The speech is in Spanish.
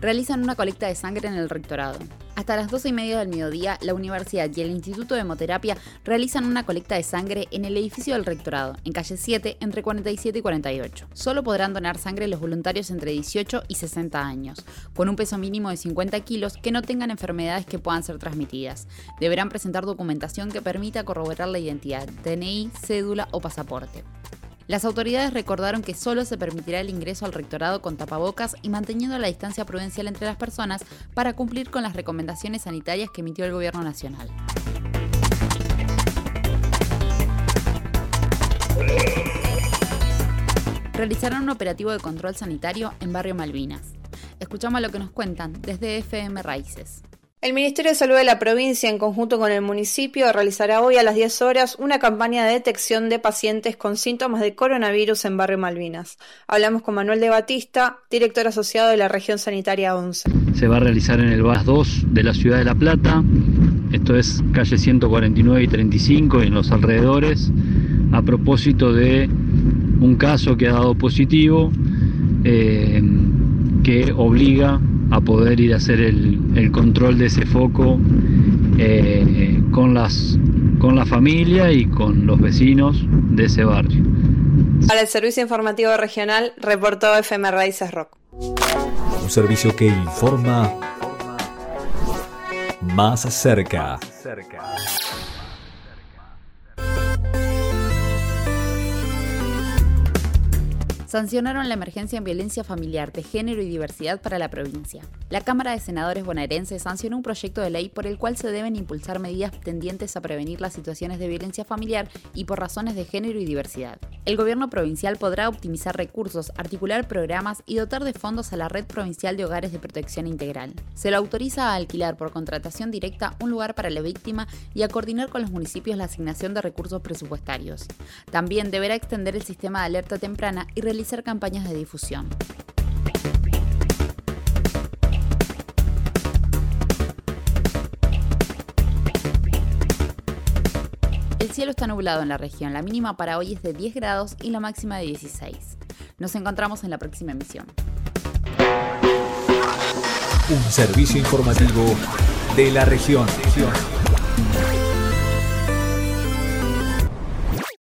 Realizan una colecta de sangre en el rectorado. Hasta las 12 y media del mediodía, la universidad y el Instituto de Hemoterapia realizan una colecta de sangre en el edificio del rectorado, en calle 7, entre 47 y 48. Solo podrán donar sangre los voluntarios entre 18 y 60 años, con un peso mínimo de 50 kilos que no tengan enfermedades que puedan ser transmitidas. Deberán presentar documentación que permita corroborar la identidad, DNI, cédula o pasaporte. Las autoridades recordaron que solo se permitirá el ingreso al rectorado con tapabocas y manteniendo la distancia prudencial entre las personas para cumplir con las recomendaciones sanitarias que emitió el Gobierno Nacional. Realizarán un operativo de control sanitario en Barrio Malvinas. Escuchamos lo que nos cuentan desde FM Raíces. El Ministerio de Salud de la provincia, en conjunto con el municipio, realizará hoy a las 10 horas una campaña de detección de pacientes con síntomas de coronavirus en Barrio Malvinas. Hablamos con Manuel de Batista, director asociado de la región sanitaria 11. Se va a realizar en el VAS 2 de la ciudad de La Plata, esto es calle 149 y 35 y en los alrededores, a propósito de un caso que ha dado positivo eh, que obliga a poder ir a hacer el, control de ese foco eh, con, las, con la familia y con los vecinos de ese barrio. Para el Servicio Informativo Regional, reportó FM Raíces Rock. Un servicio que informa más cerca. Sancionaron la emergencia en violencia familiar de género y diversidad para la provincia. La Cámara de Senadores bonaerense sancionó un proyecto de ley por el cual se deben impulsar medidas tendientes a prevenir las situaciones de violencia familiar y por razones de género y diversidad. El gobierno provincial podrá optimizar recursos, articular programas y dotar de fondos a la red provincial de hogares de protección integral. Se lo autoriza a alquilar por contratación directa un lugar para la víctima y a coordinar con los municipios la asignación de recursos presupuestarios. También deberá extender el sistema de alerta temprana y realizar campañas de difusión. El cielo está nublado en la región, la mínima para hoy es de 10 grados y la máxima de 16. Nos encontramos en la próxima emisión. Un servicio informativo de la región.